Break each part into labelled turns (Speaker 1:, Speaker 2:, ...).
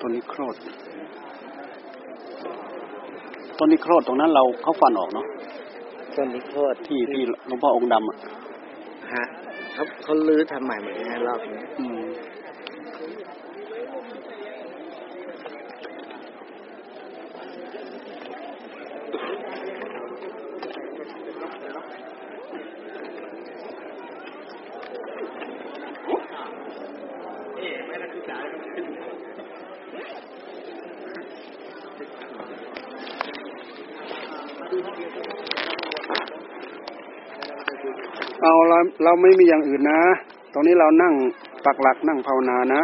Speaker 1: ต้นนี้โครดต้นนี้โครดตรงนั้นเราเขาฟันออกเนาะ
Speaker 2: ต้นนี้โคตร
Speaker 1: ที่ที่หลวงพ่อองค์ดำอะ
Speaker 2: ฮะเขาเขาลื้อทำใหม่หมดเลยนะรอบนี้
Speaker 1: อืม เอาเราเราไม่มีอย่างอื่นนะ ตรงนี้เรานั่งปักหลักนั่งภาวนานะ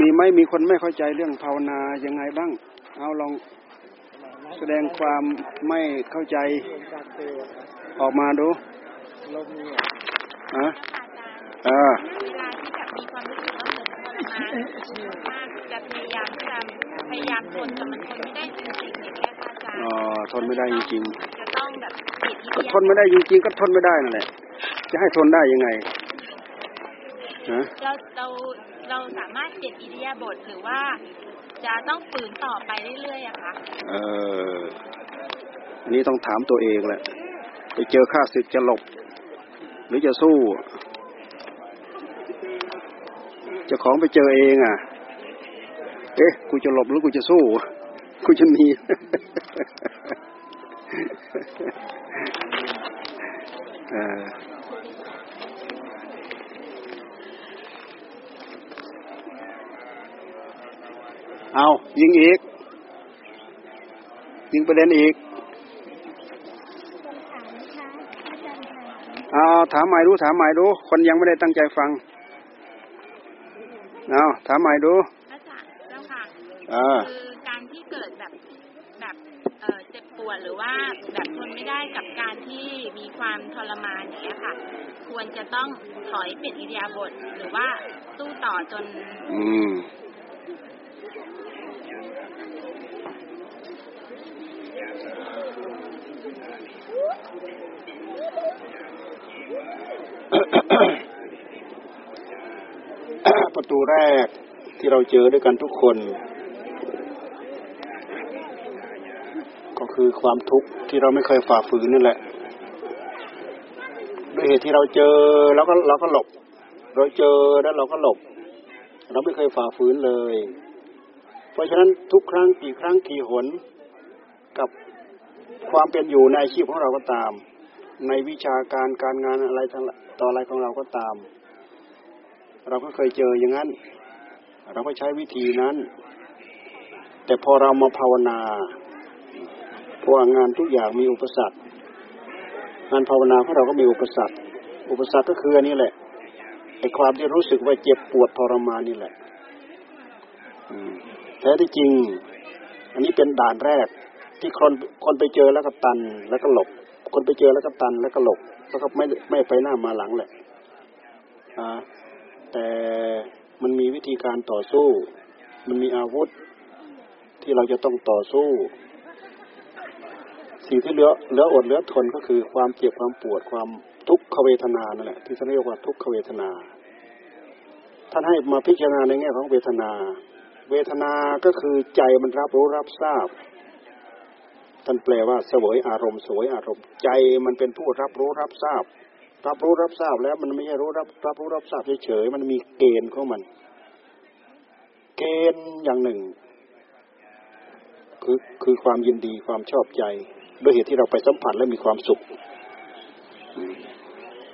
Speaker 1: มีไหมมีคนไม่เข้าใจเรื่องภาวนายังไงบ้าง เอาลองแสดงความไม่เข้าใจออกมาดู
Speaker 2: ลมเนี่ย
Speaker 1: อะเออ
Speaker 3: เวลาที่แบบมีความรู้สึกว่าเหมือนทรมานมากจะพยายามที่จะพยายามทนแต่มันทนไม่ได้จริงๆเนี่ยแค่พระอาจารย์
Speaker 1: อ๋อทนไม่ได้จริง
Speaker 3: จ
Speaker 1: ก็ทนไม่ได้จริงๆก็ทนไม่ได้นั่นแหละจะให้ทนได้ยังไงฮะ
Speaker 3: เราเราเราสามารถเปลี่ยนอิริยาบถหรือว่า จะต้องฝืนต่อไปเรื่อยๆอะคะ
Speaker 1: เอออันนี้ต้องถามตัวเองแหละไปเจอข้าศึกจะหลบ หรือจะสู้เจะของไปเจอเองอะ เอ๊ะ กูจะหลบหรือกูจะสู้ กูจะหนี เออเอา ยิงอีก ยิงประเด็นอีกเอาถามใหม่ดูถามใหม่ดูคนยังไม่ได้ตั้งใจฟังเอาถามใหม่ดู
Speaker 3: พระอาจารย์เจ้าค่ะ กับการที่มีความทรมานอย่างเนี้ยค่ะ ควรจะต้องถอยเปลี่ยนอิริยาบถหรือว่าสู้ต่อจน
Speaker 1: อืมประตูแรกที่เราเจอด้วยกันทุกคน ก็ คือความทุกข์ที่เราไม่เคยฝ่าฝืนนั่นแหละด้วยเหตุที่เราเจอแล้วก็เราก็หลบ เราเจอแล้วเราก็หลบ เราไม่เคยฝ่าฝืนเลย เพราะฉะนั้นทุกครั้งกี่ครั้งกี่หนกับความเป็นอยู่ในอาชีพของเราก็ตาม ในวิชาการการงานอะไรต่ออะไรของเราก็ตาม เราก็เคยเจออย่างนั้น เราก็ใช้วิธีนั้น แต่พอเรามาภาวนา ราะว่างานทุกอย่างมีอุปสรรคงานภาวนาของเราก็มีอุปสรรค อุปสรรคก็คืออันนี้แหละไอ้ความที่รู้สึกว่าเจ็บปวดทรมานนี่แหละแท้ที่จริง อันนี้เป็นด่านแรก ที่คนคนไปเจอแล้วก็ตันแล้วก็หลบ คนไปเจอแล้วก็ตันแล้วก็หลบแล้วก็ไม่ไม่ไปหน้ามาหลังแหละแต่มันมีวิธีการต่อสู้ มันมีอาวุธ ที่เราจะต้องต่อสู้ สิ่งที่เหลือเหลืออดเหลือทนก็คือความเจ็บความปวดความทุกขเวทนานั่นแหละที่ท่านเรียกว่าทุกขเวทนา ท่านให้มาพิจารณาในแง่ของเวทนา เวทนาก็คือใจมันรับรู้รับทราบ ท่านแปลว่าสวยอารมณ์สวยอารมณ์ ใจมันเป็นผู้รับรู้รับทราบ รับรู้รับทราบแล้วมันไม่ใช่รู้รับรับรู้รับทราบเฉยๆมันมีเกณฑ์ของมัน เกณฑ์อย่างหนึ่งคือคือความยินดีความชอบใจ ด้วยเหตุที่เราไปสัมผัสและมีความสุข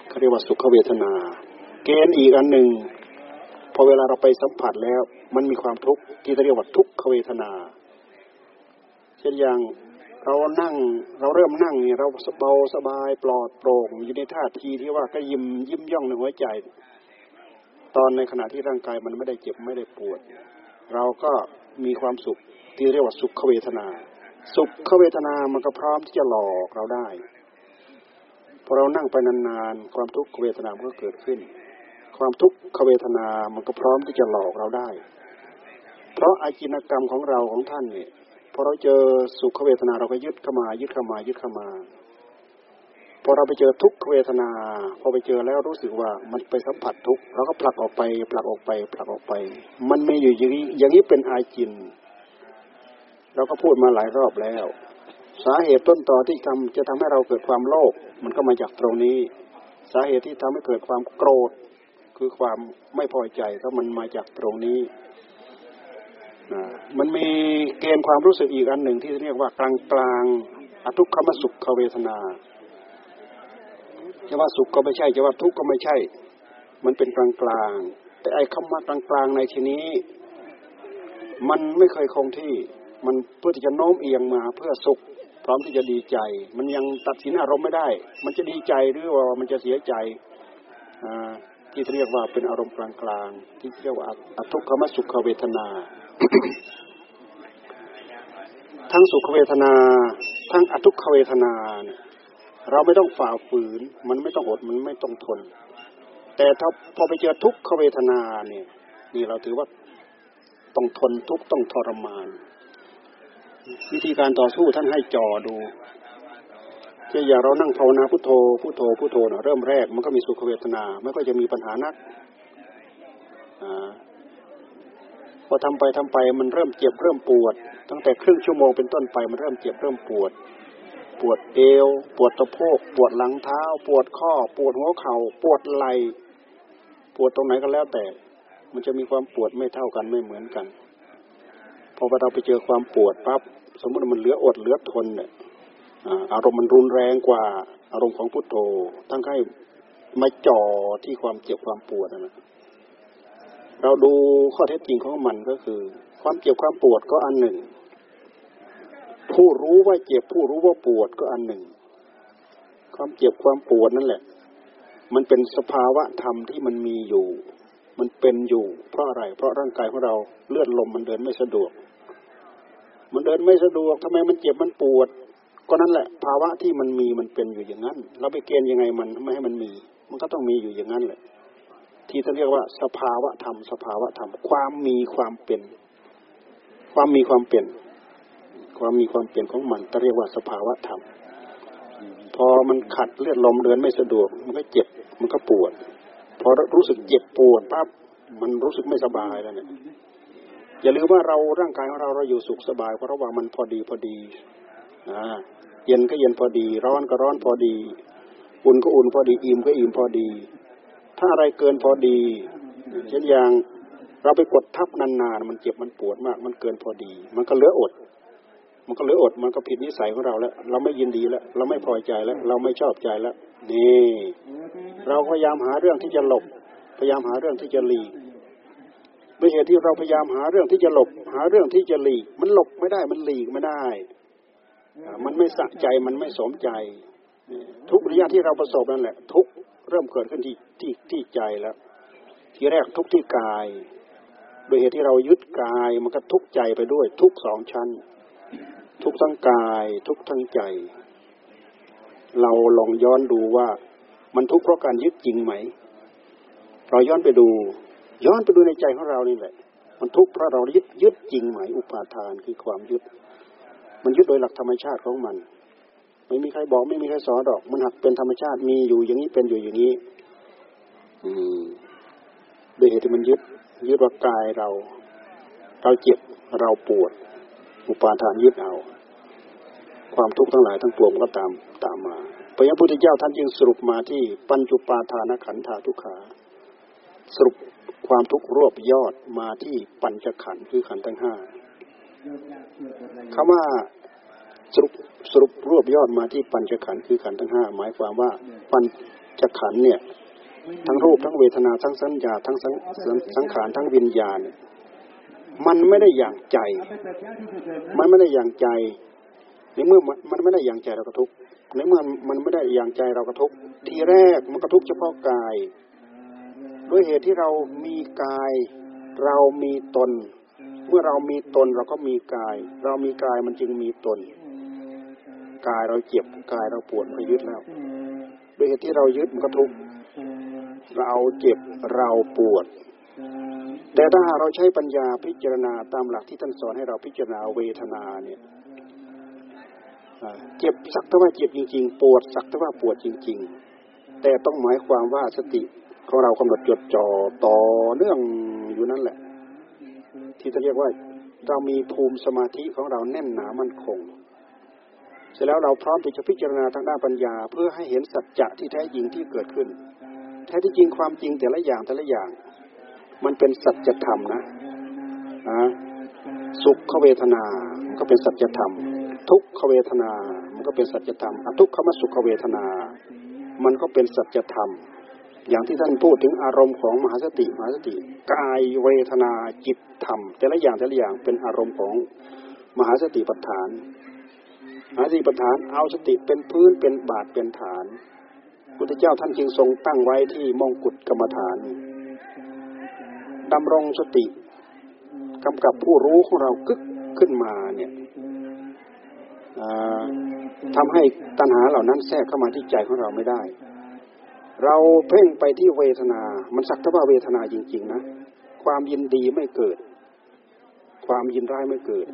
Speaker 1: เขาเรียกว่าสุขเวทนา เกณฑ์อีกอันหนึ่งพอเวลาเราไปสัมผัสแล้ว มันมีความทุกข์ที่เรียกว่าทุกขเวทนา เช่นอย่างเรานั่งเราเริ่มนั่งเนี่ยเราเบาสบายปลอดโปร่งอยู่ในท่าทีที่ว่าก็ยิ้มยิ้มย่องในหัวใจ ตอนในขณะที่ร่างกายมันไม่ได้เจ็บไม่ได้ปวด เราก็มีความสุขที่เรียกว่าสุขเวทนา สุขเวทนา มันก็พร้อมที่จะหลอกเราได้ พอเรานั่งไปนานๆ ความทุกขเวทนา มันก็เกิดขึ้น ความทุกขเวทนา มันก็พร้อมที่จะหลอกเราได้ เพราะอาจินกรรมของเราของท่านเนี่ย พอเราเจอสุขเวทนาเราก็ยึดเข้ามา ยึดเข้ามา ยึดเข้ามา พอเราไปเจอทุกขเวทนา พอไปเจอแล้วรู้สึกว่ามันไปสัมผัสทุกเราก็ผลักออกไป ผลักออกไป ผลักออกไป มันไมีอยู่อย่างนี้ อย่างนี้เป็นอาจิน เราก็พูดมาหลายรอบแล้ว สาเหตุต้นต่อที่ทำจะทำให้เราเกิดความโลภมันก็มาจากตรงนี้ สาเหตุที่ทำให้เกิดความโกรธ คือความไม่พอใจก็มันมาจากตรงนี้มันมีเกณฑ์ความรู้สึกอีกอันหนึ่งที่เรียกว่ากลางกลางอทุกขมสุขเวทนาจะว่าสุขก็ไม่ใช่จะว่าทุกข์ก็ไม่ใช่ มันเป็นกลางกลางแต่ไอ้คำว่ากลางกลางในที่นี้ มันไม่เคยคงที่ มันเพื่อที่จะโน้มเอียงมาเพื่อสุข พร้อมที่จะดีใจ มันยังตัดสินอารมณ์ไม่ได้ มันจะดีใจหรือว่ามันจะเสียใจที่เรียกว่าเป็นอารมณ์กลางๆที่เรียกว่าอทุกขมสุขเวทนา ทั้งสุขเวทนา ทั้งอทุกขเวทนา เราไม่ต้องฝ่าฝืน มันไม่ต้องอดมันไม่ต้องทน แต่ถ้าพอไปเจอทุกขเวทนาเนี่ยนี่เราถือว่าต้องทนทุกต้องทรมาน วิธีการต่อสู้ท่านให้จอดูเช่นอย่างเรานั่งภาวนาพุทโธพุทโธพุทโธนะเริ่มแรกมันก็มีสุขเวทนาไม่ก็จะมีปัญหานักอาพอทำไปทำไปมันเริ่มเจ็บเริ่มปวด ตั้งแต่ครึ่งชั่วโมงเป็นต้นไปมันเริ่มเจ็บเริ่มปวด ปวดเอว ปวดตะโพก ปวดหลังเท้า ปวดข้อ ปวดหัวเข่า ปวดไหล่ปวดตรงไหนก็แล้วแต่ มันจะมีความปวดไม่เท่ากันไม่เหมือนกัน พอเราไปเจอความปวดปั๊บสมมติมันเหลืออดเหลือทนเนี่ยอารมณ์มันรุนแรงกว่าอารมณ์ของพุทโธทั้งให้มาจ่อที่ความเจ็บความปวดนะเราดูข้อเท็จจริงของมันก็คือ ความเจ็บความปวดก็อันหนึ่ง ผู้รู้ว่าเจ็บผู้รู้ว่าปวดก็อันหนึ่ง ความเจ็บความปวดนั่นแหละ มันเป็นสภาวะธรรมที่มันมีอยู่ มันเป็นอยู่เพราะอะไร เพราะร่างกายของเราเลือดลมมันเดินไม่สะดวก มันเดินไม่สะดวกทำไมมันเจ็บมันปวด ก็นั่นแหละ ภาวะที่มันมีมันเป็นอยู่อย่างนั้น เราไปเกณฑ์ยังไงมันไม่ให้มันมี มันก็ต้องมีอยู่อย่างนั้นแหละ ที่ท่านเรียกว่า สภาวะธรรม สภาวะธรรม ความมีความเป็น ความมีความเป็น ความมีความเป็นของมันจะเรียกว่าสภาวะธรรม พอมันขัดเลือดลมเดินไม่สะดวก มันก็เจ็บ มันก็ปวด พอรู้สึกเจ็บปวดปั๊บมันรู้สึกไม่สบายแล้วเนี่ยอย่าลืมว่าเราร่างกายของเราเราอยู่สุขสบายเพราะว่ามันพอดีพอดีอ่าเย็นก็เย็นพอดี ร้อนก็ร้อนพอดี อุ่นก็อุ่นพอดี อิ่มก็อิ่มพอดี ถ้าอะไรเกินพอดี เช่นอย่างเราไปกดทับนานๆมันเจ็บมันปวดมาก มันเกินพอดี มันก็เหลืออด มันก็เหลืออด มันก็ผิดนิสัยของเราแล้ว เราไม่ยินดีแล้ว เราไม่พอใจแล้ว เราไม่ชอบใจแล้ว นี่เราพยายามหาเรื่องที่จะหลบ พยายามหาเรื่องที่จะหลีกด้วยเหตุที่เราพยายามหาเรื่องที่จะหลบ หาเรื่องที่จะหลีก มันหลบไม่ได้มันหลีกไม่ได้ มันไม่สะใจมันไม่สมใจ ทุกระยะที่เราประสบนั่นแหละ ทุกเริ่มเกิดขึ้นที่ที่ที่ใจแล้ว ทีแรกทุกที่กาย โดยเหตุที่เรายึดกายมันก็ทุกใจไปด้วย ทุกสองชั้น ทุกทั้งกาย ทุกทั้งใจ เราลองย้อนดูว่ามันทุกข์เพราะการยึดจริงไหม เราย้อนไปดู ย้อนไปดูในใจของเรานี่แหละ มันทุกข์เพราะเรายึดยึดจริงไหม อุปาทานคือความยึด มันยึดโดยหลักธรรมชาติของมัน ไม่มีใครบอกไม่มีใครสอนดอก มันหักเป็นธรรมชาติมีอยู่อย่างนี้เป็นอยู่อย่างนี้ อืมโดยเหตุที่มันยึดยึดว่ากายเรา เราเจ็บเราปวด อุปาทานยึดเอา ความทุกข์ทั้งหลายทั้งปวงก็ตามตามมาพระพุทธเจ้าท่านจึงสรุปมาที่ปัญจุปาทานขันธาทุกขา สรุปความทุกข์รวบยอดมาที่ปัญจขันธ์คือขันธ์ทั้งห้าคำว่าสรุปสรุปรวบยอดมาที่ปัญจขันธ์คือขันธ์ทั้งห้าหมายความว่าปัญจขันธ์เนี่ยทั้งรูปทั้งเวทนาทั้งสัญญาทั้งสังสังขารทั้งวิญญาณ มันไม่ได้อย่างใจ มันไม่ได้อย่างใจ ในเมื่อมันไม่ได้อย่างใจเราก็ทุกในเมื่อมันไม่ได้อย่างใจเราก็ทุกทีแรกมันก็ทุกเฉพาะกาย ด้วยเหตุที่เรามีกาย เรามีตน เมื่อเรามีตนเราก็มีกาย เรามีกายมันจึงมีตน กายเราเจ็บกายเราปวดมันยึดแล้วด้วยเหตุที่เรายึดมันก็ทุกข์เราเจ็บเราปวด แต่ถ้าเราใช้ปัญญาพิจารณาตามหลักที่ท่านสอนให้เราพิจารณาเวทนาเนี่ย เจ็บสักแต่ว่าเจ็บจริง ๆ ปวดสักแต่ว่าปวดจริง ๆ แต่ต้องหมายความว่าสติของเรากำหนดจดจ่อต่อเนื่องอยู่นั่นแหละ ที่จะเรียกว่าเรามีภูมิสมาธิของเราแน่นหนามั่นคง เสร็จแล้วเราพร้อมที่จะพิจารณาทางด้านปัญญา เพื่อให้เห็นสัจจะที่แท้จริงที่เกิดขึ้น แท้ที่จริงความจริงแต่ละอย่างแต่ละอย่าง มันเป็นสัจธรรมนะนะสุขเวทนาก็เป็นสัจธรรม ทุกขเวทนา มันก็เป็นสัจธรรมอทุกขมสุขเวทนา มันก็เป็นสัจธรรม อย่างที่ท่านพูดถึงอารมณ์ของมหาสติมหาสติกายเวทนาจิตธรรม แต่ละอย่างแต่ละอย่างเป็นอารมณ์ของมหาสติปัฏฐานมหาสติปัฏฐานเอาสติเป็นพื้นเป็นบาทเป็นฐานพุทธเจ้าท่านจึงทรงตั้งไว้ที่มงกุฎกรรมฐานดำรงสติกำกับผู้รู้ของเรากึกขึ้นมาเนี่ย ทำให้ตัณหาเหล่านั้นแทรกเข้ามาที่ใจของเราไม่ได้ เราเพ่งไปที่เวทนา มันสักแต่ว่าเวทนาจริง ๆ นะ ความยินดีไม่เกิด ความยินร้ายไม่เกิด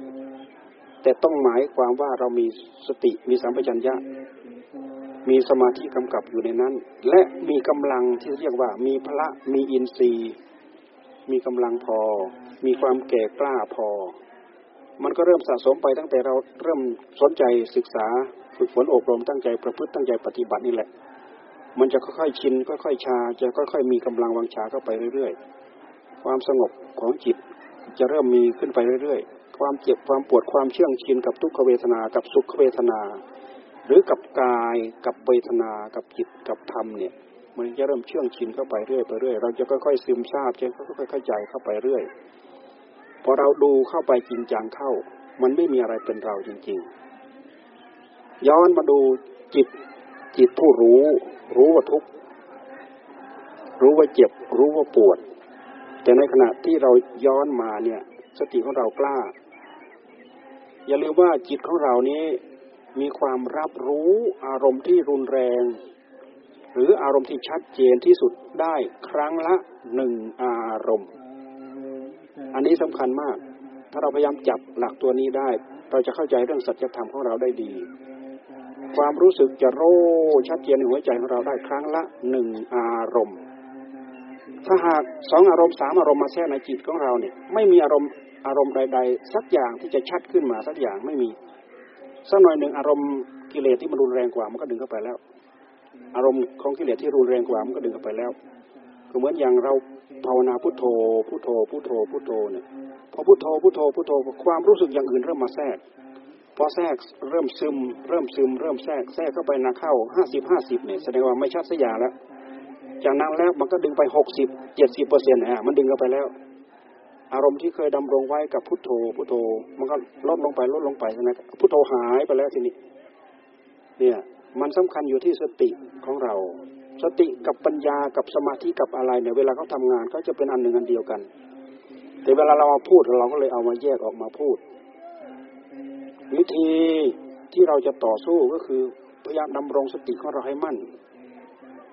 Speaker 1: แต่ต้องหมายความว่าเรามีสติมีสัมปชัญญะ มีสมาธิกำกับอยู่ในนั้น และมีกำลังที่เรียกว่า มีพละมีอินทรีย์ มีกำลังพอ มีความแก่กล้าพอ มันก็เริ่มสะสมไปตั้งแต่เราเริ่มสนใจศึกษาฝึกฝนอบรมตั้งใจประพฤติตั้งใจปฏิบัตินี่แหละ มันจะค่อยๆชินค่อยๆชา จะค่อยๆมีกำลังวังชาเข้าไปเรื่อยๆ ความสงบของจิตจะเริ่มมีขึ้นไปเรื่อยๆ ความเจ็บความปวดความเชื่องชินกับทุกขเวทนากับสุขเวทนา หรือกับกายกับเวทนากับจิตกับธรรมเนี่ย มันจะเริ่มเชื่องชินเข้าไปเรื่อยไปเรื่อยเราจะค่อยๆซึมซาบจะค่อยๆเข้าใจเข้าไปเรื่อย พอเราดูเข้าไปจริงจังเข้า มันไม่มีอะไรเป็นเราจริง ๆ ย้อนมาดูจิตจิตผู้รู้ รู้ว่าทุกข์รู้ว่าเจ็บ รู้ว่าปวด แต่ในขณะที่เราย้อนมาเนี่ย สติของเรากล้า อย่าลืมว่าจิตของเรานี้มีความรับรู้อารมณ์ที่รุนแรง หรืออารมณ์ที่ชัดเจนที่สุดได้ครั้งละหนึ่งอารมณ์ อันนี้สำคัญมาก ถ้าเราพยายามจับหลักตัวนี้ได้ เราจะเข้าใจเรื่องสัจธรรมของเราได้ดี ความรู้สึกจะโรชัดเจนในหัวใจของเราได้ครั้งละหนึ่งอารมณ์ ถ้าหากสองอารมณ์สามอารมณ์มาแทรกในจิตของเราเนี่ย ไม่มีอารมณ์อารมณ์ใด ๆ สักอย่างที่จะชัดขึ้นมาสักอย่างไม่มีสักหน่อยหนึ่งอารมณ์กิเลสที่มันรุนแรงกว่ามันก็ดึงเข้าไปแล้ว อารมณ์ของกิเลสที่รุนแรงกว่ามันก็ดึงเข้าไปแล้วก็เหมือนอย่างเรา ภาวนาพุทโธพุทโธพุทโธพุทโธเนี่ยพอพุทโธพุทโธพุทโธความรู้สึกอย่างอื่นเริ่มมาแทรกพอแทรกเริ่มซึม เริ่มซึม เริ่มแทรกแทรกเข้าไปนาเข้าห้าสิบห้าสิบเนี่ยแสดงว่าไม่ชัดสักอย่างแล้วจากนั้นแล้วมันก็ดึงไปหกสิบเจ็ดสิบเปอร์เซ็นต์อะมันดึงเข้าไปแล้ว อารมณ์ที่เคยดำรงไว้กับพุทโธพุทโธ มันก็ลดลงไปลดลงไปนะพุทโธหายไปแล้วทีนี้ เนี่ย มันสำคัญอยู่ที่สติของเรา สติกับปัญญากับสมาธิกับอะไรเนี่ยเวลาเขาทางานเขาจะเป็นอันหนึ่งอันเดียวกัน แต่เวลาเรามาพูดเราก็เลยเอามาแยกออกมาพูด วิธีที่เราจะต่อสู้ก็คือพยายามดำรงสติของเราให้มั่น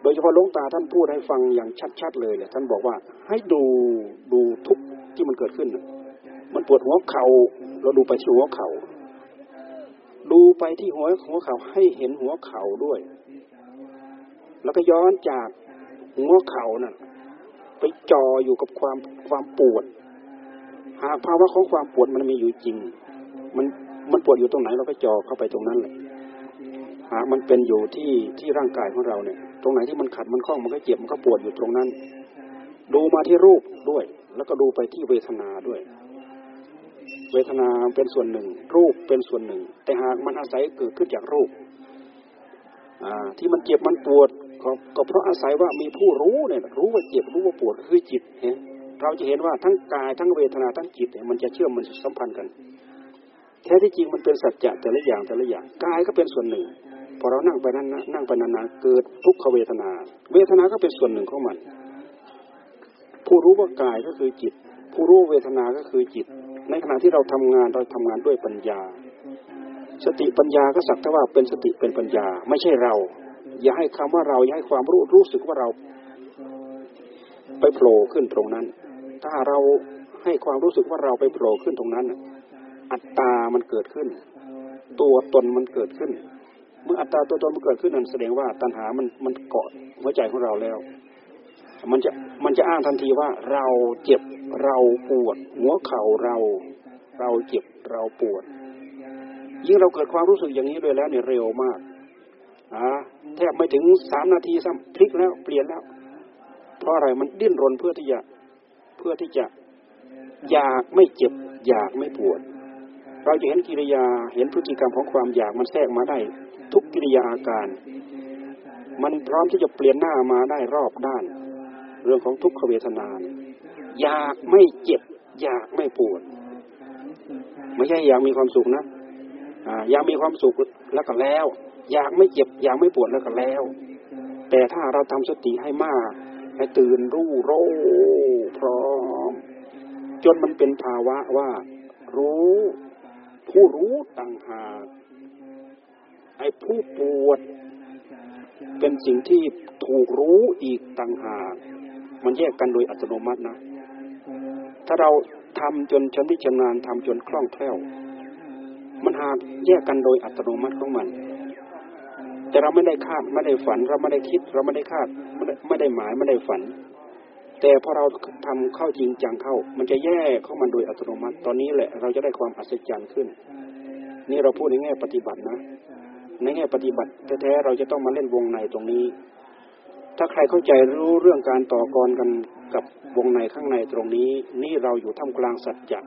Speaker 1: โดยเฉพาะหลวงตาท่านพูดให้ฟังอย่างชัดๆเลยเนี่ยท่านบอกว่าให้ดูดูทุกที่มันเกิดขึ้น มันปวดหัวเขา่าเราดูไปที่หัวเขา่าดูไปที่หัวหัวเข่าให้เห็นหัวเข่าด้วย แล้วก็ย้อนจากหัวเข่านั่นไปจ่ออยู่กับความความปวด หากภาวะของความปวดมันมีอยู่จริง มันมันปวดอยู่ตรงไหนเราก็จ่อเข้าไปตรงนั้นเลยหากมันเป็นอยู่ที่ที่ร่างกายของเราเนี่ย ตรงไหนที่มันขัดมันคล้องมันก็เจ็บมันก็ปวดอยู่ตรงนั้น ดูมาที่รูปด้วย แล้วก็ดูไปที่เวทนาด้วย เวทนาเป็นส่วนหนึ่ง รูปเป็นส่วนหนึ่ง แต่หากมันอาศัยเกิดขึ้นจากรูปอ่าที่มันเจ็บมันปวด ก็ก็เพราะอาศัยว่ามีผู้รู้เนี่ยรู้ว่าเจ็บรู้ว่าปวดคือจิตเห็นเราจะเห็นว่าทั้งกายทั้งเวทนาทั้งจิตเนี่ยมันจะเชื่อมมันสัมพันธ์กันแท้ที่จริงมันเป็นสัจจะแต่ละอย่างแต่ละอย่างกายก็เป็นส่วนหนึ่งพอเรานั่งไปนั้นนั่งไปนานๆเกิดทุกขเวทนา เวทนาก็เป็นส่วนหนึ่งของมัน ผู้รู้ว่ากายก็คือจิต ผู้รู้เวทนาก็คือจิต ในขณะที่เราทำงานเราทำงานด้วยปัญญา สติปัญญาก็สักแต่ว่าเป็นสติเป็นปัญญา ไม่ใช่เรา อย่าให้คำว่าเราอย่าให้ความรู้รู้สึกว่าเรา ไปโผล่ขึ้นตรงนั้น ถ้าเราให้ความรู้สึกว่าเราไปโผล่ขึ้นตรงนั้นอัตตามันเกิดขึ้น ตัวตนมันเกิดขึ้น เมื่ออัตตาตัวตนมันเกิดขึ้นนั่นแสดงว่าตัณหามันมันเกาะหัวใจของเราแล้ว มันจะมันจะอ้างทันทีว่าเราเจ็บเราปวด หัวเข่าเรา เราเจ็บเราปวดยิ่งเราเกิดความรู้สึกอย่างนี้ด้วยแล้วเนี่ยเร็วมาก แทบไม่ถึงสามนาทีซ้ำพลิกแล้วเปลี่ยนแล้ว เพราะอะไรมันดิ้นรนเพื่อที่จะเพื่อที่จะอยากไม่เจ็บ อยากไม่ปวด เราจะเห็นกิริยาเห็นพฤติกรรมของความอยากมันแทรกมาได้ ทุกกิริยาอาการ มันพร้อมที่จะเปลี่ยนหน้ามาได้รอบด้าน เรื่องของทุกขเวทนาอยากไม่เจ็บ อยากไม่ปวด ไม่ใช่อยากมีความสุขนะอ่าอยากมีความสุขแล้วก็แล้ว อยากไม่เจ็บ อยากไม่ปวดแล้วก็แล้ว แต่ถ้าเราทำสติให้มากให้ตื่นรู้โรพร้อม จนมันเป็นภาวะว่า รู้ ผู้รู้ต่างหากไอ้ผู้ปวด เป็นสิ่งที่ถูกรู้อีกต่างหาก มันแยกกันโดยอัตโนมัตินะ ถ้าเราทำจนชำนิชำนาญทำจนคล่องแคล่ว มันหากแยกกันโดยอัตโนมัติของมัน แต่เราไม่ได้คาดไม่ได้ฝัน เราไม่ได้คิด เราไม่ได้คาดไม่ได้ไม่ได้หมายไม่ได้ฝัน แต่พอเราทำเข้าจริงจังเข้า มันจะแยกเข้ามันโดยอัตโนมัติ ตอนนี้แหละเราจะได้ความอัศจรรย์ขึ้น นี่เราพูดในแง่ปฏิบัตินะ ในแง่ปฏิบัติแท้ๆเราจะต้องมาเล่นวงในตรงนี้ ถ้าใครเข้าใจรู้เรื่องการต่อกรกันกับวงในข้างในตรงนี้ นี่เราอยู่ท่ามกลางสัจจะ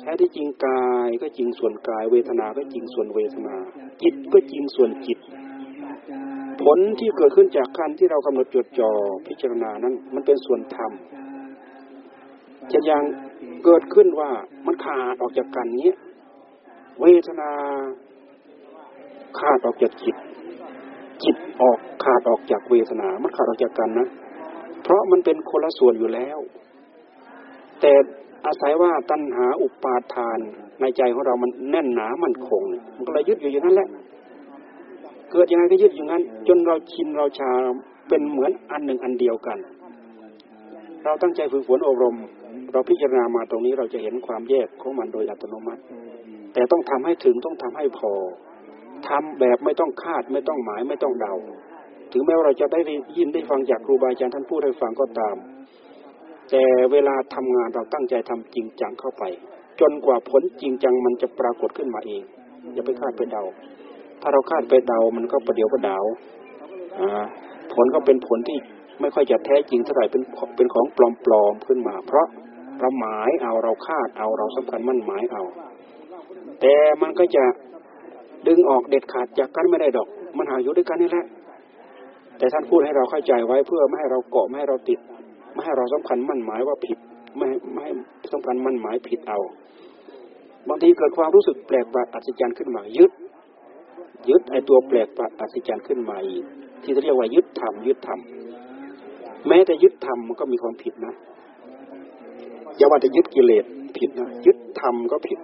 Speaker 1: แท้ที่จริงกายก็จริงส่วนกายเวทนาก็จริงส่วนเวทนา จิตก็จริงส่วนจิต ผลที่เกิดขึ้นจากการที่เรากำหนดจดจ่อพิจารณานั้น มันเป็นส่วนธรรมจะยังเกิดขึ้นว่ามันขาดออกจากกันเนี้ยเวทนาขาดออกจากจิต จิตออกขาดออกจากเวทนา มันขาดออกจากกันนะ เพราะมันเป็นคนละส่วนอยู่แล้ว แต่ อาศัยว่าตัณหาอุปาทาน ในใจของเรามันแน่นหนามันคง มันก็เลยยึดอยู่อย่างนั้นแหละ เกิดยังไงก็ยึดอย่างนั้น จนเราชินเราชาเป็นเหมือนอันหนึ่งอันเดียวกัน เราตั้งใจฝึกฝนอบรม เราพิจารณามาตรงนี้เราจะเห็นความแยกของมันโดยอัตโนมัติ แต่ต้องทำให้ถึงต้องทำให้พอทำแบบไม่ต้องคาดไม่ต้องหมายไม่ต้องเดา ถึงแม้ว่าเราจะได้ยินได้ฟังจากครูบาอาจารย์ท่านพูดให้ฟังก็ตาม แต่เวลาทำงานเราตั้งใจทำจริงจังเข้าไป จนกว่าผลจริงจังมันจะปรากฏขึ้นมาเอง อย่าไปคาดไปเดา ถ้าเราคาดไปเดามันก็ประเดี๋ยวประดาวผลก็เป็นผลที่ไม่ค่อยจะแท้จริงเท่าไหร่เป็นเป็นของปลอมๆขึ้นมา เพราะเราหมายเอาเราคาดเอาเราสำคัญมั่นหมายเอา แต่มันก็จะดึงออกเด็ดขาดจากกันไม่ได้ดอก มันหาอยู่ด้วยกันนี่แหละแต่ท่านพูดให้เราเข้าใจไว้เพื่อไม่ให้เราเกาะไม่ให้เราติด ไม่ให้เราสำคัญมั่นหมายว่าผิด ไม่ไม่ให้สำคัญมั่นหมายผิดเอาบางทีเกิดความรู้สึกแปลกประหลาดอัศจรรย์ขึ้นมายึด ยึดไอตัวแปลกประหลาดอัศจรรย์ขึ้นมาอีกที่เรียกว่ายึดธรรมยึดธรรมแม้แต่ยึดธรรมมันก็มีความผิดนะอย่าว่าแต่ยึดกิเลสผิดนะยึดธรรมก็ผิด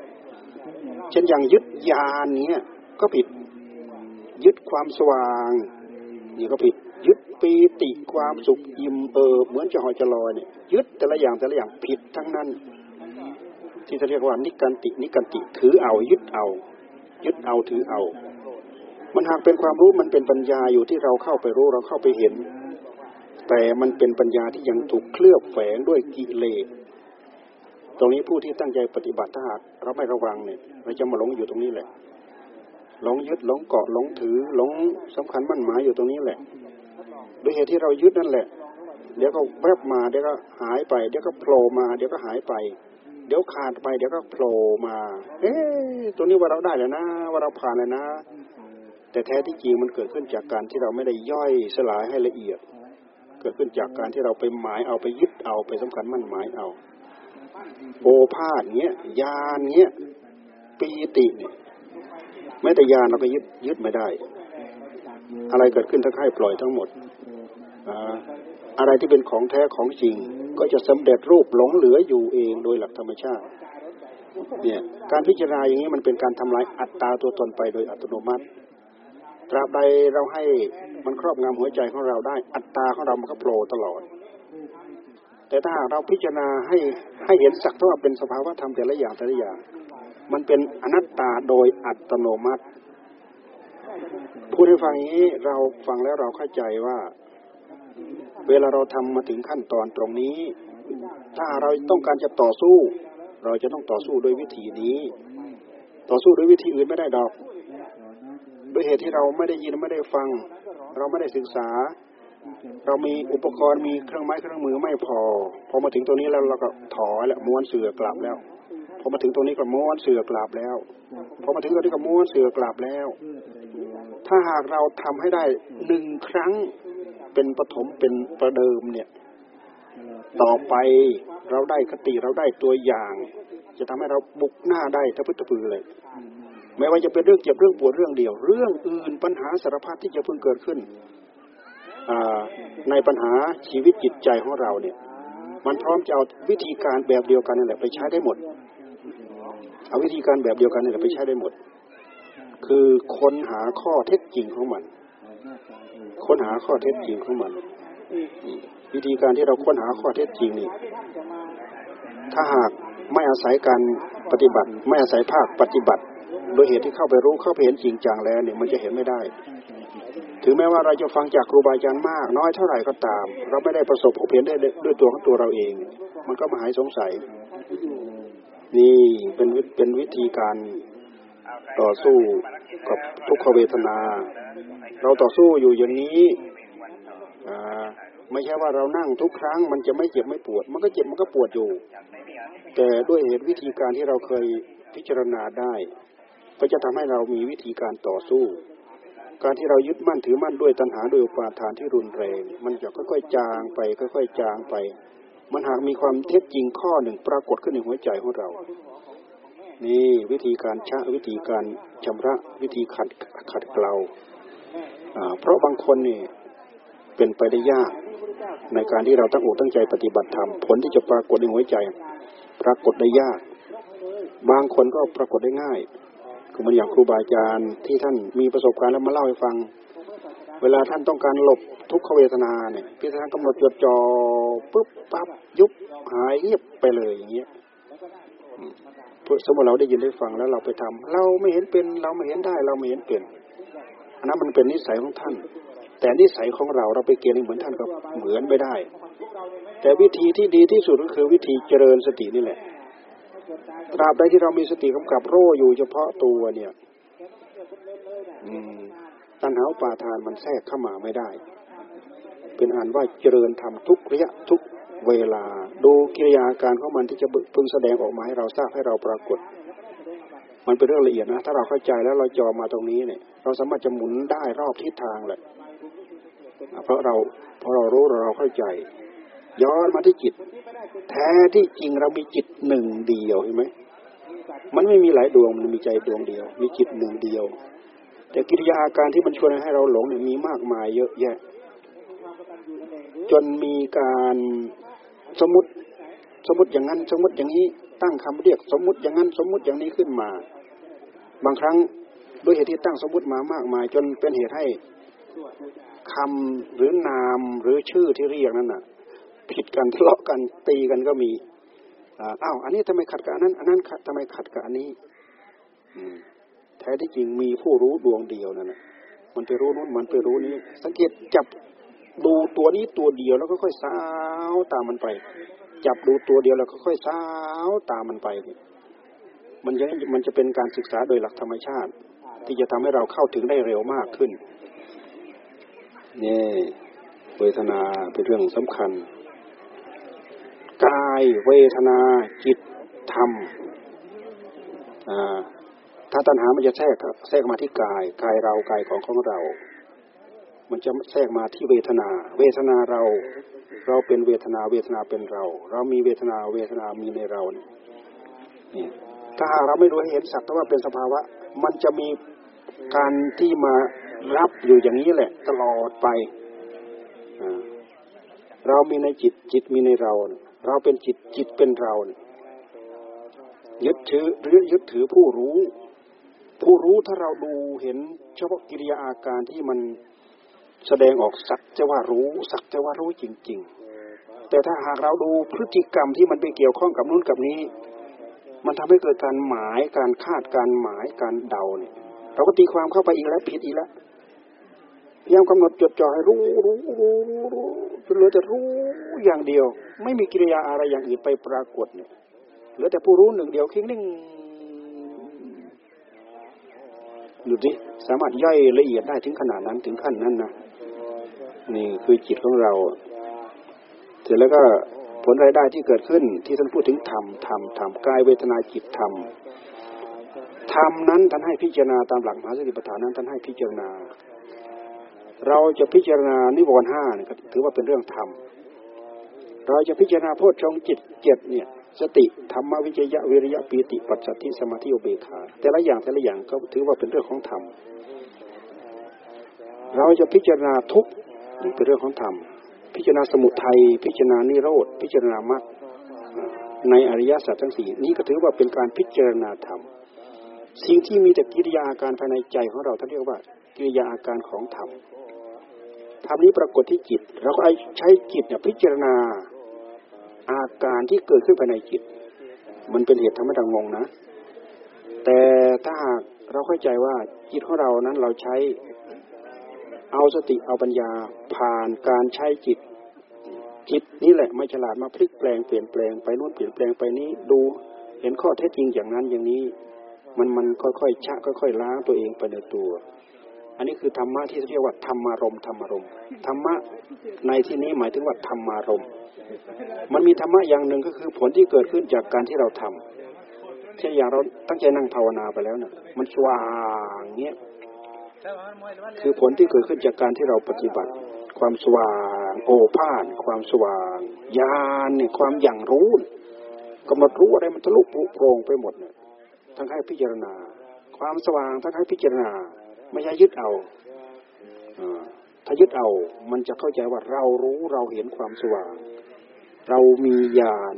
Speaker 1: เช่นอย่างยึดญาณเนี้ยก็ผิด ยึดความสว่างนี่ก็ผิด ยึดปีติความสุขอิ่มเอิบเหมือนจะหอยจะลอยเนี่ยยึดแต่ละอย่างแต่ละอย่างผิดทั้งนั้น ที่จะเรียกว่านิกันตินิกันติถือเอายึดเอา ยึดเอาถือเอา มันหากเป็นความรู้มันเป็นปัญญาอยู่ที่เราเข้าไปรู้เราเข้าไปเห็น แต่มันเป็นปัญญาที่ยังถูกเคลือบแฝงด้วยกิเลสตรงนี้ผู้ที่ตั้งใจปฏิบัติถ้าหากเราไม่ระวังเนี่ยเราจะมาหลงอยู่ตรงนี้แหละหลงยึดหลงเกาะหลงถือหลงสำคัญมั่นหมายอยู่ตรงนี้แหละ ด้วยเหตุที่เรายึดนั่นแหละ เดี๋ยวก็แวบมาเดี๋ยวก็หายไป เดี๋ยวก็โผล่มา เดี๋ยวก็หายไป เดี๋ยวขาดไป เดี๋ยวก็โผล่มา เอ๊ะตัวนี้ว่าเราได้แล้วนะ ว่าเราผ่านแล้วนะ แต่แท้ที่จริงมันเกิดขึ้นจากการที่เราไม่ได้ย่อยสลายให้ละเอียด เกิดขึ้นจากการที่เราไปหมายเอาไปยึดเอาไปสำคัญมั่นหมายเอา โอภาษเงี้ยยานเงี้ยปีติเนี่ยแม้แต่ยานเราก็ยึดยึดไม่ได้ อะไรเกิดขึ้นทั้งให้ปล่อยทั้งหมด อะไรที่เป็นของแท้ของจริง ก็จะสำเร็จรูปหลงเหลืออยู่เองโดยหลักธรรมชาติเนี่ยการพิจารณาอย่างนี้มันเป็นการทำลายอัตตาตัวตนไปโดยอัตโนมัติตราบใดเราให้มันครอบงำหัวใจของเราได้ อัตตาของเรามันก็โผล่ตลอด แต่ถ้าเราพิจารณาให้ให้เห็นสักเท่าเป็นสภาวะธรรมแต่ละอย่างแต่ละอย่างมันเป็นอนัตตาโดยอัตโนมัติพูดให้ฟังอย่างนี้เราฟังแล้วเราเข้าใจว่า เวลาเราทำมาถึงขั้นตอนตรงนี้ ถ้าเราต้องการจะต่อสู้ เราจะต้องต่อสู้ด้วยวิธีนี้ ต่อสู้ด้วยวิธีอื่นไม่ได้ดอกด้วยเหตุที่เราไม่ได้ยินไม่ได้ฟัง เราไม่ได้ศึกษา เรามีอุปกรณ์มีเครื่องไม้เครื่องมือไม่พอ พอมาถึงตรงนี้แล้วเราก็ถอยแล้วม้วนเสือกลับแล้ว พอมาถึงตรงนี้ก็ม้วนเสือกลับแล้ว พอมาถึงตรงนี้ก็ม้วนเสือกลับแล้ว ถ้าหากเราทำให้ได้หนึ่งครั้ง เป็นปฐมเป็นประเดิมเนี่ย ต่อไปเราได้คติเราได้ตัวอย่าง จะทำให้เราบุกหน้าได้ทะพึตะพือเลยไม่ว่าจะเป็นเรื่องเจ็บเรื่องปวดเรื่องเดียว เรื่องอื่นปัญหาสารพัดที่จะเพิ่งเกิดขึ้นในปัญหาชีวิตจิตใจของเราเนี่ย มันพร้อมจะเอาวิธีการแบบเดียวกันนั่นแหละไปใช้ได้หมด เอาวิธีการแบบเดียวกันนั่นแหละไปใช้ได้หมด คือค้นหาข้อเท็จจริงของมัน ค้นหาข้อเท็จจริงของมันวิธีการที่เราค้นหาข้อเท็จจริงนี่ถ้าหากไม่อาศัยการปฏิบัติ ไม่อาศัยภาคปฏิบัติ โดยเหตุที่เข้าไปรู้เข้าไปเห็นจริงจังแล้วเนี่ยมันจะเห็นไม่ได้ ถึงแม้ว่าเราจะฟังจากครูบาอาจารย์มาก น้อยเท่าไหร่ก็ตาม เราไม่ได้ประสบพบเห็นได้ด้วยตัวของตัวเราเอง มันก็มาหายสงสัย นี่เป็นเป็นวิธีการ ต่อสู้กับทุกขเวทนา เราต่อสู้อยู่อย่างนี้ไม่ใช่ว่าเรานั่งทุกครั้ง มันจะไม่เจ็บไม่ปวด มันก็เจ็บมันก็ปวดอยู่ แต่ด้วยเหตุวิธีการที่เราเคยพิจารณาได้ ก็จะทำให้เรามีวิธีการต่อสู้ การที่เรายึดมั่นถือมั่นด้วยตัณหาด้วยอุปาทานที่รุนแรง มันจะค่อยๆจางไป ค่อยๆจางไป มันหากมีความเท็จจริงข้อหนึ่งปรากฏขึ้นในหัวใจของเรา นี่วิธีการชะวิธีการชำระวิธีขัดขัดเกลาเพราะบางคนนี่เป็นไปได้ยากในการที่เราตั้งอกตั้งใจปฏิบัติธรรมผลที่จะปรากฏในหัวใจ ปรากฏได้ยาก บางคนก็ปรากฏได้ง่ายคือมันอย่างครูบาอาจารย์ที่ท่านมีประสบการณ์แล้วมาเล่าให้ฟัง เวลาท่านต้องการหลบทุกขเวทนาเนี่ยพิจารณากำหนดจดจ่อปุ๊บปั๊บยุบหายเงียบไปเลยอย่างเงี้ย สมมติเราได้ยินได้ฟังแล้วเราไปทำเราไม่เห็นเป็น เราไม่เห็นได้ เราไม่เห็นเป็นอันนั้นมันเป็นนิสัยของท่าน แต่นิสัยของเราเราไปเกณฑ์เหมือนท่านก็เหมือนไม่ได้ แต่วิธีที่ดีที่สุดก็คือวิธีเจริญสตินี่แหละตราบใดที่เรามีสติกำกับโรอยู่เฉพาะตัวเนี่ยตัณหาปาทานมันแทรกเข้ามาไม่ได้ เป็นอันว่าเจริญทำทุกระยะทุก เวลา ดูกิริยาการของมันที่จะพึงแสดงออกมาให้เราทราบให้เราปรากฏ มันเป็นเรื่องละเอียดนะ ถ้าเราเข้าใจแล้วเราจอมาตรงนี้เนี่ย เราสามารถจะหมุนได้รอบทิศทางแหละเพราะเราเพราะเรารู้เราเข้าใจ ย้อนมาที่จิต แท้ที่จริงเรามีจิตหนึ่งเดียวเห็นไหมมันไม่มีหลายดวงมันมีใจดวงเดียว มีจิตหนึ่งเดียว แต่กิริยาอาการที่มันชวนให้เราหลงเนี่ยมีมากมายเยอะแยะ จนมีการ สมมติสมมติอย่างนั้น สมมติอย่างนี้ ตั้งคำเรียกสมมติอย่างนั้น สมมติอย่างนี้ขึ้นมา บางครั้งด้วยเหตุที่ตั้งสมมติมามากมาย จนเป็นเหตุให้คำหรือนามหรือชื่อที่เรียกนั้นน่ะ ผิดกันทะเลาะกันตีกันก็มีอ้าวอันนี้ทำไมขัดกับอันนั้น อันนั้นทำไมขัดกับอันนี้แท้ที่จริงมีผู้รู้ดวงเดียวนั่นแหละมันไปรู้นู้นมันไปรู้นี้ สังเกตจับ ดูตัวนี้ตัวเดียวแล้วก็ค่อยสาวตามมันไป จับดูตัวเดียวแล้วก็ค่อยสาวตามมันไป มันจะมันจะเป็นการศึกษาโดยหลักธรรมชาติ ที่จะทำให้เราเข้าถึงได้เร็วมากขึ้นนี่เวทนาเป็นเรื่องสำคัญ กายเวทนาจิตธรรมถ้าตัณหามันจะแทรกแทรกมาที่กาย กายเรากายของของเรา มันจะแทรกมาที่เวทนา เวทนาเรา เราเป็นเวทนา เวทนาเป็นเรา เรามีเวทนา เวทนามีในเราเนี่ยถ้าหากเราไม่รู้เห็นสักแต่ว่าเป็นสภาวะ มันจะมีการที่มารับอยู่อย่างนี้แหละ ตลอดไป เรามีในจิต จิตมีในเรา เราเป็นจิต จิตเป็นเรา ยึดถือหรือยึดถือผู้รู้ ผู้รู้ถ้าเราดูเห็นเฉพาะกิริยาอาการที่มัน แสดงออกสักจะว่ารู้ สักจะว่ารู้จริง ๆ แต่ถ้าหากเราดูพฤติกรรมที่มันไปเกี่ยวข้องกับนู้นกับนี้ มันทำให้เกิดการหมายการคาดการหมายการเดาเนี่ย เราก็ตีความเข้าไปอีกแล้วผิดอีกแล้วพยายามกำหนดจดจ่อให้รู้รู้รู้รู้จนเหลือแต่รู้อย่างเดียว ไม่มีกิริยาอะไรอย่างอื่นไปปรากฏเนี่ยเหลือแต่ผู้รู้หนึ่งเดียวคิงนิ่งดูดิสามารถย่อยละเอียดได้ถึงขนาดนั้นถึงขั้นนั้นนะ นี่คือจิตของเรา เสร็จแล้วก็ผลรายได้ที่เกิดขึ้นที่ท่านพูดถึงธรรมธรรมธรรมกายเวทนาจิตธรรมธรรมนั้นท่านให้พิจารณาตามหลักมหาสติปัฏฐานนั้นท่านให้พิจารณา เราจะพิจารณานิวรณ์ห้าเนี่ยถือว่าเป็นเรื่องธรรมเราจะพิจารณาโพชฌงค์จิตเจ็ดเนี่ยสติธรรมวิจยะวิริยะปีติปัสสัทธิสมาธิอเบกขาแต่ละอย่างแต่ละอย่างก็ถือว่าเป็นเรื่องของธรรมเราจะพิจารณาทุก นี่เป็นเรื่องของธรรม พิจารณาสมุทัย พิจารณานิโรธ พิจารณามรรคในอริยสัจทั้งสี่นี้ก็ถือว่าเป็นการพิจารณาธรรม สิ่งที่มีแต่กิริยาอาการภายในใจของเราท่านเรียกว่ากิริยาอาการของธรรมธรรมนี้ปรากฏที่จิต เราก็ใช้จิตเนี่ยพิจารณาอาการที่เกิดขึ้นภายในจิต มันเป็นเหตุทำให้เรางงนะ แต่ถ้าหากเราเข้าใจว่าจิตของเรานั้นเราใช้ เอาสติเอาปัญญาผ่านการใช้จิตจิตนี่แหละไม่ฉลาดมาพลิกแปลงเปลี่ยนแปลงไปนู่นเปลี่ยนแปลงไปนี้ดูเห็นข้อเท็จจริงอย่างนั้นอย่างนี้ มันมันค่อยๆชะค่อยๆล้างตัวเองไปในตัว อันนี้คือธรรมะที่เรียกว่าธรรมารมธรรมารมธรรมะในที่นี้หมายถึงว่าธรรมารมมันมีธรรมะอย่างหนึ่งก็คือผลที่เกิดขึ้นจากการที่เราทำเช่นอย่างเราตั้งใจนั่งภาวนาไปแล้วเนี่ยมันสว่างเงี้ย คือผลที่เกิดขึ้นจากการที่เราปฏิบัติ ความสว่าง โอภาสความสว่างญาณเนี่ยความอย่างรู้กำหนดรู้อะไรมันทะลุปุโปรงไปหมดเนี่ยทั้งให้พิจารณา ความสว่างทั้งให้พิจารณา ไม่ใช่ยึดเอาถ้ายึดเอา มันจะเข้าใจว่าเรารู้เราเห็นความสว่าง เรามีญาณ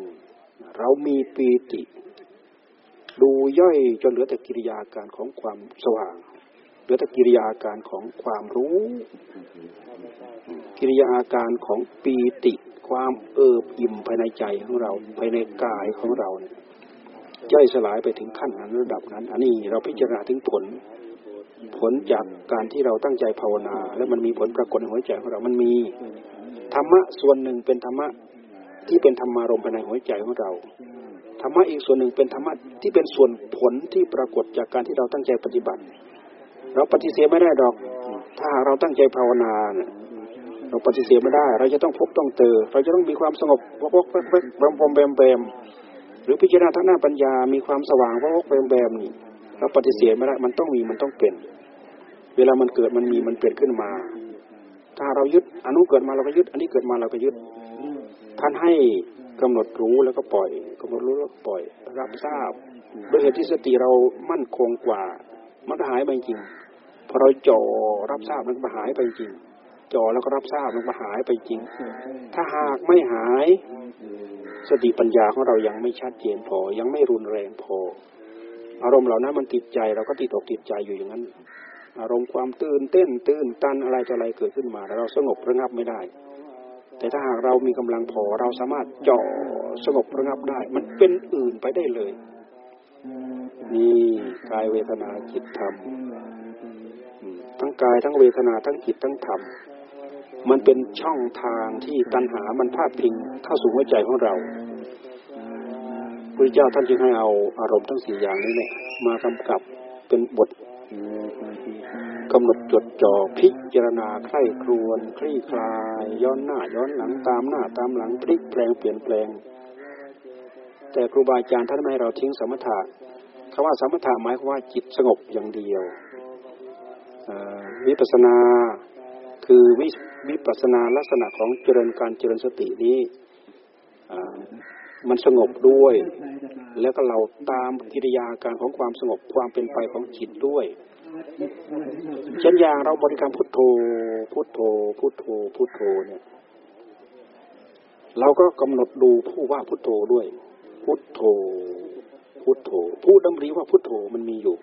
Speaker 1: เรามีปีติ ดูย่อยจนเหลือแต่กิริยาการของความสว่าง เหลือแต่กิริยาการของความรู้ กิริยาอาการของปีติ ความเอิบอิ่มภายในใจของเรา ภายในกายของเราเนี่ยย่อยสลายไปถึงขั้นนั้นระดับนั้น อันนี้เราพิจารณาถึงผล ผลจากการที่เราตั้งใจภาวนา แล้วมันมีผลปรากฏในหัวใจของเรา มันมีธรรมะส่วนหนึ่งเป็นธรรมะที่เป็นธรรมารมภายในหัวใจของเราธรรมะอีกส่วนหนึ่งเป็นธรรมะที่เป็นส่วนผลที่ปรากฏจากการที่เราตั้งใจปฏิบัติ เราปฏิเสธไม่ได้ดอก ถ้าเราตั้งใจภาวนาเนี่ยเราปฏิเสธไม่ได้ เราจะต้องพบต้องเจอเราจะต้องมีความสงบวกวกแวกแบมแบมแบมหรือพิจารณาทางหน้าปัญญา มีความสว่างวกวกแบมแบมนี่เราปฏิเสธไม่ได้ มันต้องมีมันต้องเป็น เวลามันเกิดมันมีมันเกิดขึ้นมา ถ้าเรายึดอนุเกิดมาเราก็ยึด อันนี้เกิดมาเราก็ยึด ท่านให้กำหนดรู้แล้วก็ปล่อยกำหนดรู้แล้วปล่อย รับทราบด้วยเหตุที่สติเรามั่นคงกว่า มันหายไปจริงพอเราจ่อรับทราบมันก็หายไปจริงจ่อแล้วก็รับทราบมันก็หายไปจริง ถ้าหากไม่หาย สติปัญญาของเรายังไม่ชัดเจนพอ ยังไม่รุนแรงพอ อารมณ์เหล่านั้นมันติดใจเราก็ติดอกติดใจอยู่อย่างนั้น อารมณ์ความตื่นเต้นตื่นตันอะไรต่ออะไรเกิดขึ้นมาเราสงบระงับไม่ได้ แต่ถ้าหากเรามีกำลังพอเราสามารถจ่อสงบระงับได้ มันเป็นอื่นไปได้เลย นี่กายเวทนาจิตธรรมทั้งกายทั้งเวทนาทั้งจิตทั้งธรรมมันเป็นช่องทางที่ตัณหามันพาดพิงเข้าสู่หัวใจของเราพระเจ้าท่านจึงให้เอาอารมณ์ทั้งสี่อย่างนี้เนี่ยมากำกับเป็นบทกำหนดจดจ่อพิจารณาใคร่ครวน คลี่คลาย ย้อนหน้าย้อนหลังตามหน้าตามหลังพลิกแปลงเปลี่ยนแปลง แต่ครูบาอาจารย์ท่านไม่ให้เราทิ้งสมถะ คำว่าสมถะหมายความว่าจิตสงบอย่างเดียววิปัสนาคือวิวิปัสนาลักษณะของเจริญการเจริญสตินี้มันสงบด้วย แล้วก็เราตามกิริยาการของความสงบความเป็นไปของจิตด้วย เช่นอย่างเราบริกรรมพุทโธ พุทโธ พุทโธ พุทโธเนี่ย เราก็กำหนดดูผู้ว่าพุทโธด้วย พุทโธ พุทโธผู้ดำริว่าพุทโธมันมีอยู่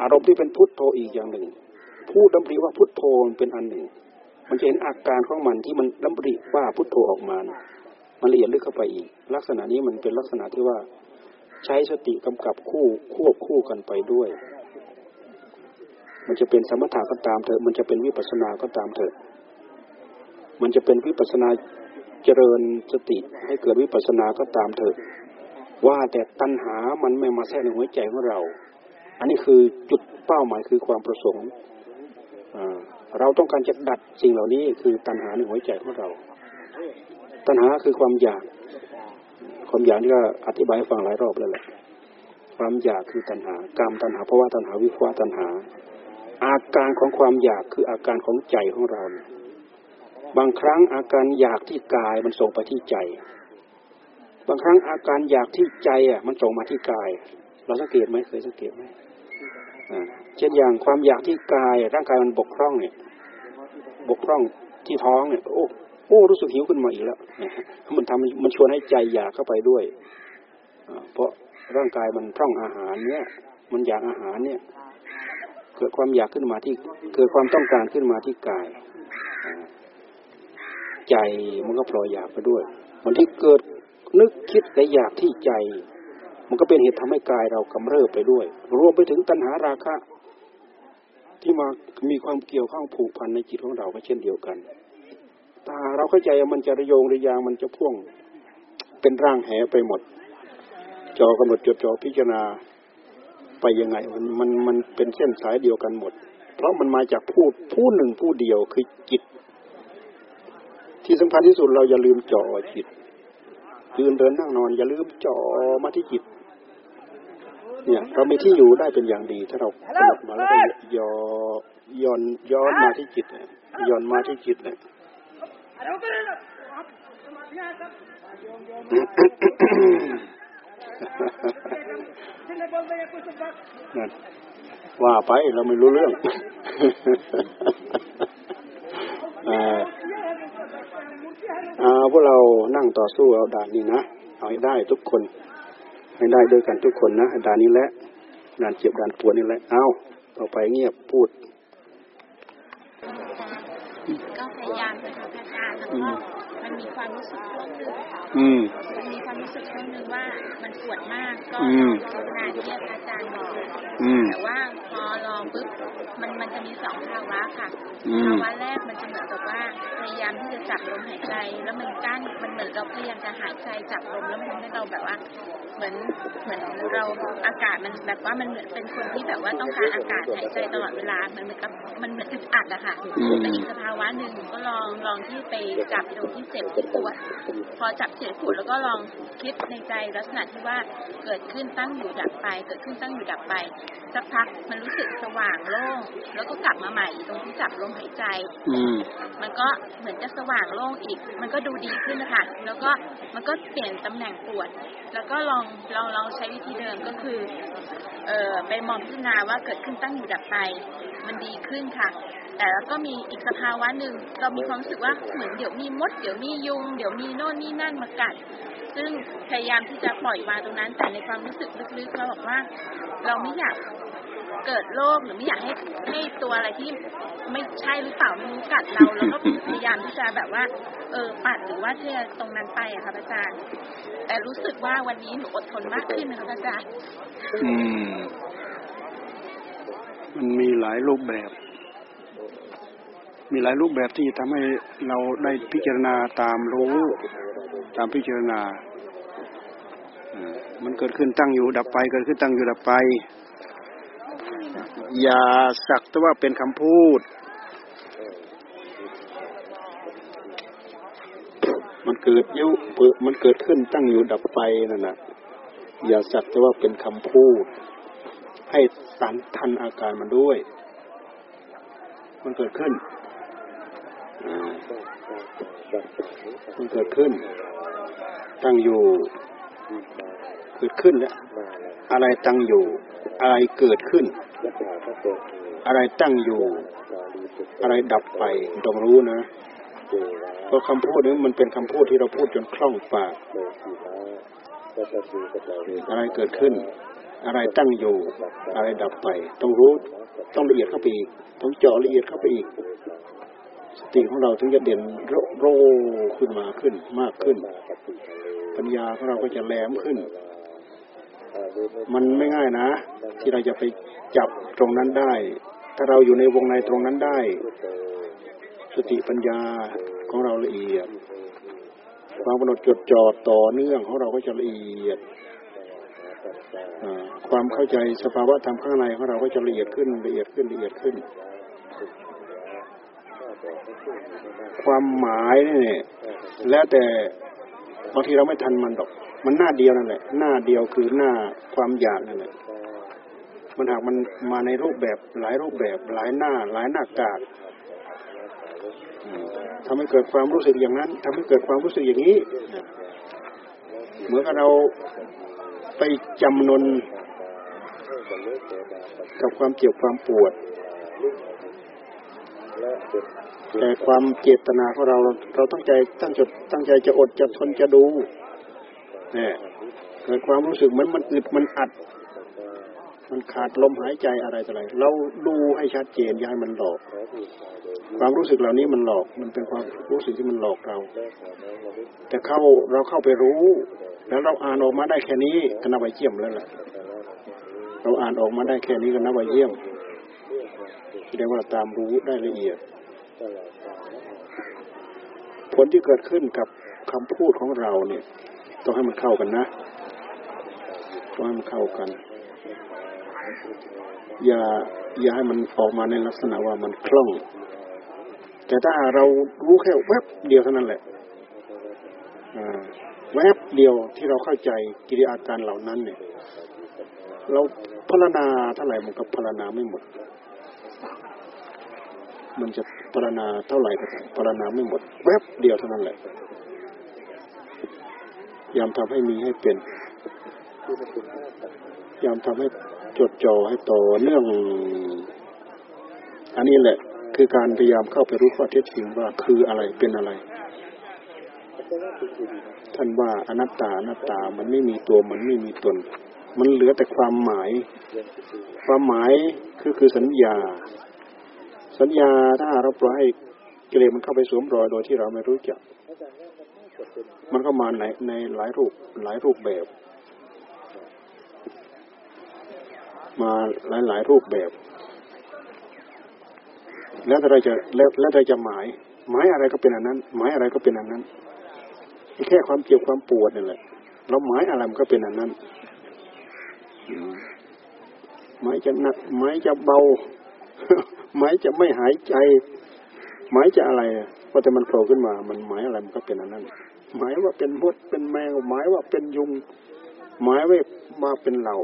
Speaker 1: อารมณ์ที่เป็นพุทโธอีกอย่างหนึ่ง ผู้ดำริว่าพุทโธมันเป็นอันหนึ่ง มันจะเห็นอาการของมันที่มันดำริว่าพุทโธออกมามมันละเอียดลึกเข้าไปอีก ลักษณะนี้มันเป็นลักษณะที่ว่าใช้สติกำกับคู่ควบคู่กันไปด้วย มันจะเป็นสมถะก็ตามเถอะ มันจะเป็นวิปัสสนาก็ตามเถอะ มันจะเป็นวิปัสสนาเจริญสติให้เกิดวิปัสสนาก็ตามเถอะ ว่าแต่ตัณหามันไม่มาแทรกในหัวใจของเรา อันนี้คือจุดเป้าหมายคือความประสงค์เราต้องการจะดัดสิ่งเหล่านี้คือตัณหาในหัวใจของเรา ตัณหาคือความอยาก ความอยากนี่ก็อธิบายฟังหลายรอบแล้วแหละ ความอยากคือตัณหากรรมตัณหาเพราะว่าตัณหาวิภวะตัณหา อาการของความอยากคืออาการของใจของเรา บางครั้งอาการอยากที่กายมันส่งไปที่ใจ บางครั้งอาการอยากที่ใจอะ มันส่งมาที่กาย เราสังเกตไหมเคยสังเกตไหมเช่นอย่างความอยากที่กายร่างกายมันบกพร่องเนี่ย บกพร่องที่ท้องเนี่ย โอ้โอ้รู้สึกหิวขึ้นมาอีกแล้วมันทำมันชวนให้ใจอยากเข้าไปด้วยเพราะร่างกายมันพร่องอาหารเนี่ย มันอยากอาหารเนี่ย เกิดความอยากขึ้นมาที่ เกิดความต้องการขึ้นมาที่กายใจมันก็พลอยอยากไปด้วยมันที่เกิด นึกคิดและอยากที่ใจ มันก็เป็นเหตุทำให้กายเรากำเริบไปด้วย รวมไปถึงตัณหาราคะ ที่มามีความเกี่ยวข้องผูกพันในจิตของเราก็เช่นเดียวกันถ้าเราเข้าใจมันจะระโยงระยางมันจะพ่วงเป็นร่างแหไปหมด จอกำหนดจดจ่อพิจารณาไปยังไงมันมันมันเป็นเส้นสายเดียวกันหมด เพราะมันมาจากผู้ผู้หนึ่งผู้เดียวคือจิต ที่สำคัญที่สุดเราอย่าลืมจ่อจิต ยืนเดินนั่งนอน อย่าลืมจ่อมาที่จิต เนี่ย เรามีที่อยู่ได้เป็นอย่างดี ถ้าเรากำหนดมาแล้วก็ย่อย่อนย้อนมาที่จิตย้อนมาที่จิตเลยนั่นว่าไปเราไม่รู้เรื่องอ่า พวกเรานั่งต่อสู้เอาด่านนี้นะเอาให้ได้ทุกคน ให้ได้ด้วยกันทุกคนนะด่านนี้แหละด่านเจ็บด่านปวดนี่แหละเอาต่อไปเงียบพูด
Speaker 3: ก็พยายามนะคะอาจารย์แล้วก็ มันมีความรู้สึกช่วงหนึ่ง
Speaker 1: อืม
Speaker 3: มันมีความรู้สึกช่วงหนึ่งว่ามันปวดมากก็
Speaker 1: อื
Speaker 3: ลอ
Speaker 1: ม
Speaker 3: งภาวนาที่อาจารย์บอก
Speaker 1: อืม
Speaker 3: แต่ว่าพอลองปุ๊บมันมันจะมีสองภาวะค่ะ
Speaker 1: อืม
Speaker 3: ภาวะแรกมันจะเหมือนกับว่าพยายามที่จะจับลมหายใจ แล้วมันกั้นมันเหมือนเราพยายามจะหายใจจับลมแล้วมันทำให้เราแบบว่า เหมือนเหมือนเราอากาศมันแบบว่ามันเหมือนเป็นคนที่แบบว่าต้องการอากาศหายใจตลอดเวลามันเหมือนกับมันเหมือนอึดอัดอะค่ะ
Speaker 1: อืม
Speaker 3: เป็นอีกสภาวะหนึ่งก็ลองลองที่ไปจับตรงที่เจ็บที่ปวด พอจับเจ็บปวดแล้วก็ลองคิดในใจลักษณะที่ว่าเกิดขึ้นตั้งอยู่ดับไป เกิดขึ้นตั้งอยู่ดับไปสักพักมันรู้สึกสว่างโล่งแล้วก็กลับมาใหม่ตรงที่จับลมหายใจ
Speaker 1: อืม
Speaker 3: มันก็เหมือนจะสว่างโล่งอีก มันก็ดูดีขึ้นนะคะแล้วก็มันก็เปลี่ยนตำแหน่งปวด แล้วก็ลองลองลองใช้วิธีเดิมก็คือ เอ่อไปมองพิจารณาว่าเกิดขึ้นตั้งอยู่ดับไป มันดีขึ้นค่ะ แต่แล้วก็มีอีกสภาวะหนึ่งเรามีความรู้สึกว่าเหมือนเดี๋ยวมีมด เดี๋ยวมียุง เดี๋ยวมีโน่นนี่นั่นมากัด ซึ่งพยายามที่จะปล่อยวางตรงนั้น แต่ในความรู้สึกลึกๆเราบอกว่า เราไม่อยากเกิดโรคหรือไม่อยากให้ให้ตัวอะไรที่ไม่ใช่หรือเปล่าไม่รู้กัดเราแล้วก็พยายามที่จะแบบว่า เออปัดหรือว่าเทตรงนั้นไปอะค่ะพระอาจารย์ แต่รู้สึกว่าวันนี้หนูอดทนมากขึ้นนะคะพระอาจารย์
Speaker 1: อืม มันมีหลายรูปแบบ มีหลายรูปแบบที่ทำให้เราได้พิจารณาตามรู้ ตามพิจารณา มันเกิดขึ้นตั้งอยู่ดับไป เกิดขึ้นตั้งอยู่ดับไป อย่าสักแต่ว่าเป็นคำพูด มันเกิดยุเปิดมันเกิดขึ้นตั้งอยู่ดับไปนั่นนะอย่าสักแต่ว่าเป็นคำพูด ให้สันทันอาการมันด้วย มันเกิดขึ้นมันเกิดขึ้น ตั้งอยู่ เกิดขึ้นแล้วอะไรตั้งอยู่ อะไรเกิดขึ้น อะไรตั้งอยู่ อะไรดับไปต้องรู้นะเพราะคำพูดนี้มันเป็นคำพูดที่เราพูดจนคล่องปากอะไรเกิดขึ้น อะไรตั้งอยู่ อะไรดับไป ต้องรู้ต้องละเอียดเข้าไปอีกต้องเจาะละเอียดเข้าไปอีกสติของเราถึงจะเด่นโรโรขึ้นมาขึ้นมากขึ้น ปัญญาของเราก็จะแหลมขึ้น มันไม่ง่ายนะ ที่เราจะไปจับตรงนั้นได้ ถ้าเราอยู่ในวงในตรงนั้นได้ สติปัญญาของเราละเอียดความกำหนดจดจ่อต่อเนื่องของเราก็จะละเอียด ความเข้าใจสภาวะธรรมข้างในของเราก็จะละเอียดขึ้นละเอียดขึ้นละเอียดขึ้น ความหมายเนี่ยแล้วแต่บางทีเราไม่ทันมันหรอก มันหน้าเดียวนั่นแหละ หน้าเดียวคือหน้าความอยากนั่นแหละมันหากมันมาในรูปแบบหลายรูปแบบหลายหน้าหลายหน้ากากอืมทำให้เกิดความรู้สึกอย่างนั้นทำให้เกิดความรู้สึกอย่างนี้ เหมือนกับเรา ไปจำนนกับความเจ็บความปวด แต่ความเจตนาของเราเราตั้งใจตั้งจดตั้งใจจะอดจะทนจะดูเนี่ยเกิดความรู้สึกเหมือนมันอึดมันอัด มันขาดลมหายใจอะไรต่ออะไรเราดูให้ชัดเจนอย่าให้มันหลอก ความรู้สึกเหล่านี้มันหลอก มันเป็นความรู้สึกที่มันหลอกเรา แต่เข้าเราเข้าไปรู้ แล้วเราอ่านออกมาได้แค่นี้ก็นับว่าเยี่ยมแล้วล่ะเราอ่านออกมาได้แค่นี้ก็นับว่าเยี่ยมแสดงว่าตามรู้ได้ละเอียด ผลที่เกิดขึ้นกับคำพูดของเราเนี่ย ต้องให้มันเข้ากันนะต้องให้มันเข้ากัน อย่าอย่าให้มันออกมาในลักษณะว่ามันคล่อง แต่ถ้าเรารู้แค่แวบเดียวเท่านั้นแหละอ่า แวบเดียวที่เราเข้าใจกิริยาการเหล่านั้นเนี่ย เราพรรณนาเท่าไหร่มันก็พรรณนาไม่หมด มันจะพรรณนาเท่าไหร่ก็พรรณนาไม่หมด แวบเดียวเท่านั้นแหละยามทำให้มีให้เป็นยามทำให้จดจ่อให้ต่อเนื่อง อันนี้แหละ คือการพยายามเข้าไปรู้ข้อเท็จจริงว่าคืออะไรเป็นอะไร ท่านว่าอนัตตาอนัตตามันไม่มีตัวมันไม่มีตน มันเหลือแต่ความหมาย ความหมายคือคือสัญญา สัญญาถ้าเราปล่อยให้กิเลสมันเข้าไปสวมรอยโดยที่เราไม่รู้จัก มันก็มาในในหลายรูปหลายรูปแบบ มาหลายหลายรูปแบบ แล้วแต่เราจะแล้วแล้วแต่จะหมาย หมายอะไรก็เป็นอันนั้น หมายอะไรก็เป็นอันนั้น แค่ความเจ็บความปวดนี่แหละเราหมายอะไรมันก็เป็นอันนั้นหมายจะหนักหมายจะเบาหมายจะไม่หายใจ หมายจะอะไรพอแต่มันโผล่ขึ้นมา มันหมายอะไรมันก็เป็นอันนั้น หมายว่าเป็นมดเป็นแมงหมายว่าเป็นยุง หมายว่ามาเป็นเรา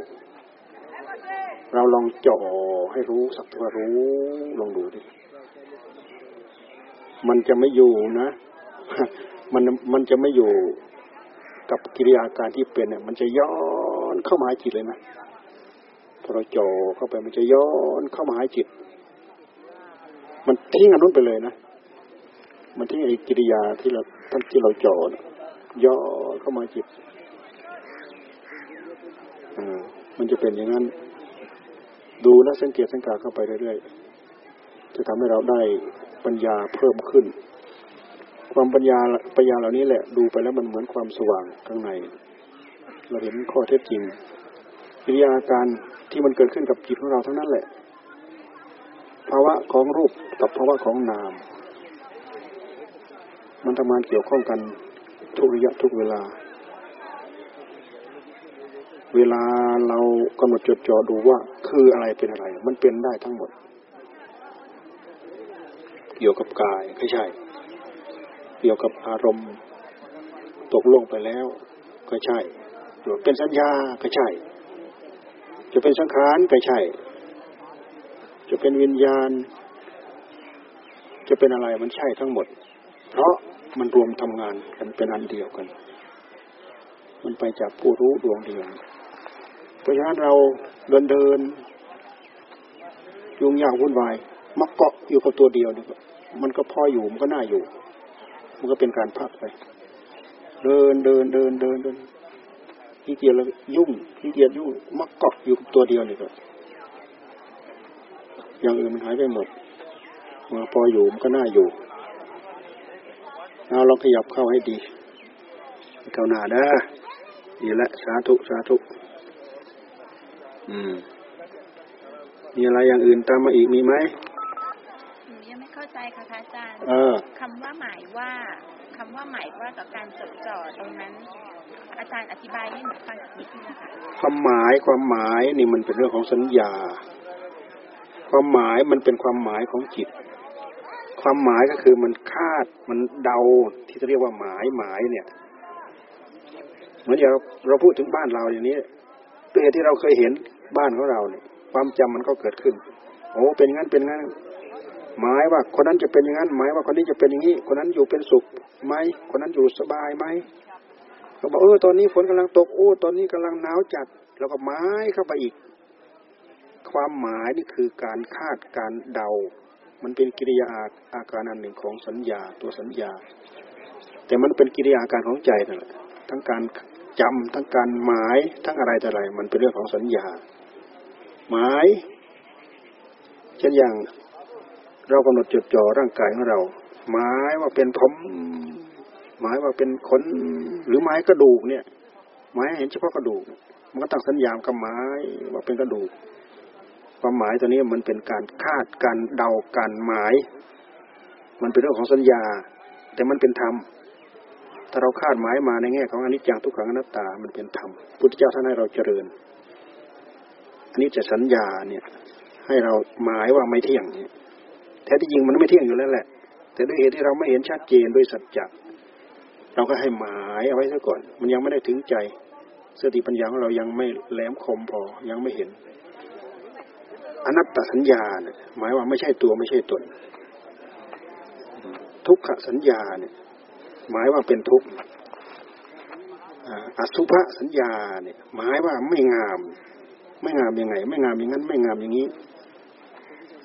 Speaker 1: เราลองจ่อให้รู้สักเท่ารู้ลองดูดิมันจะไม่อยู่นะ มันมันจะไม่อยู่กับกิริยาการที่เป็นเนี่ยมันจะย้อนเข้ามาหาจิตเลยนะพอเราจ่อเข้าไปมันจะย้อนเข้ามาหาจิต มันทิ้งอันนู้นไปเลยนะมันทิ้งไอ้กิริยาที่เราท่านที่เราจ่อนะย้อนเข้ามาจิตอ่ามันจะเป็นอย่างนั้น ดูและสังเกตสังกาเข้าไปเรื่อยๆจะทำให้เราได้ปัญญาเพิ่มขึ้น ความปัญญาปัญญาเหล่านี้แหละดูไปแล้วมันเหมือนความสว่างข้างใน เราเห็นข้อเท็จจริงกิริยาการที่มันเกิดขึ้นกับจิตของเราทั้งนั้นแหละ ภาวะของรูปกับภาวะของนาม มันทำงานเกี่ยวข้องกันทุกระยะทุกเวลา เวลาเรากำหนดจดจ่อดูว่าคืออะไรเป็นอะไร มันเป็นได้ทั้งหมด เกี่ยวกับกายก็ใช่ เกี่ยวกับอารมณ์ ตกลงไปแล้ว ก็ใช่เป็นสัญญาก็ใช่ จะเป็นสังขารก็ใช่ จะเป็นวิญญาณ จะเป็นอะไรมันใช่ทั้งหมด เพราะมันรวมทำงานกันเป็นอันเดียวกัน มันไปจากผู้รู้ดวงเดียวเพราะฉะนั้นเราเดินเดินยุ่งยากวุ่นวายมาเกาะอยู่กับตัวเดียวมันก็พออยู่มันก็น่าอยู่ มันก็เป็นการพักไป เดินเดินเดินเดินเดินขี้เกียจแล้วยุ่งขี้เกียจยุ่งมาเกาะอยู่กับตัวเดียวนี่ก็อย่างอื่นมันหายไปหมดมาพออยู่มันก็น่าอยู่เอาเราขยับเข้าให้ดีเข้าหน้าเด้อดีละสาธุสาธุอืม มีอะไรอย่างอื่นตามมาอีกมีไหม
Speaker 3: หนูยังไม่เข้าใจค่ะพระอาจารย์
Speaker 1: เออ
Speaker 3: คำว่าหมายว่าคำว่าหมายว่ากับการจดจ่อตรงนั้น อาจารย์อธิบายให้หนูฟังอีกนิดนึงนะคะ
Speaker 1: ความหมายความหมายนี่มันเป็นเรื่องของสัญญา ความหมายมันเป็นความหมายของจิต ความหมายก็คือมันคาดมันเดาที่จะเรียกว่าหมายหมายเนี่ยเหมือนอย่างเราพูดถึงบ้านเราอย่างนี้ตัวเหตุที่เราเคยเห็นบ้านของเราเนี่ยความจำมันก็เกิดขึ้น โอ้เป็นงั้นเป็นงั้น หมายว่าคนนั้นจะเป็นอย่างนั้นหมายว่าคนนี้จะเป็นอย่างนี้ คนนั้นอยู่เป็นสุขไหมคนนั้นอยู่สบายไหมเขาบอกเออตอนนี้ฝนกำลังตกโอ้ตอนนี้กำลังหนาวจัด แล้วก็หมายเข้าไปอีก ความหมายนี่คือการคาดการเดา มันเป็นกิริยาอาอาการอันหนึ่งของสัญญาตัวสัญญา แต่มันเป็นกิริยาอาการของใจนั่นแหละทั้งการจำทั้งการหมายทั้งอะไรแต่อะไรมันเป็นเรื่องของสัญญา หมายเช่นอย่าง เรากำหนดจดจ่อร่างกายของเรา หมายว่าเป็นผม หมายว่าเป็นขนหรือไม้กระดูกเนี่ยหมายเห็นเฉพาะกระดูก มันก็ตั้งสัญญากับหมายว่าเป็นกระดูก ความหมายตัวนี้มันเป็นการคาดการเดาการหมาย มันเป็นเรื่องของสัญญา แต่มันเป็นธรรมถ้าเราคาดหมายมาในแง่ของอนิจจังทุกขังอนัตตา มันเป็นธรรมพุทธเจ้าท่านให้เราเจริญอันนี้จะสัญญาเนี่ย ให้เราหมายว่าไม่เที่ยงเนี่ย ท้ที่จริงมันไม่เที่ยงอยู่แล้วแหละ แต่ด้วยเหตุที่เราไม่เห็นชัดเจนด้วยสัจจะเราก็ให้หมายเอาไว้ซะก่อน มันยังไม่ได้ถึงใจสติปัญญาของเรายังไม่แหลมคมพอยังไม่เห็น อนัตตสัญญาเนี่ยหมายว่าไม่ใช่ตัวไม่ใช่ตน ทุกขสัญญาเนี่ยหมายว่าเป็นทุกข์อสุภสัญญาเนี่ยหมายว่าไม่งาม ไม่งามยังไง ไม่งามอย่างนั้น ไม่งามอย่างนี้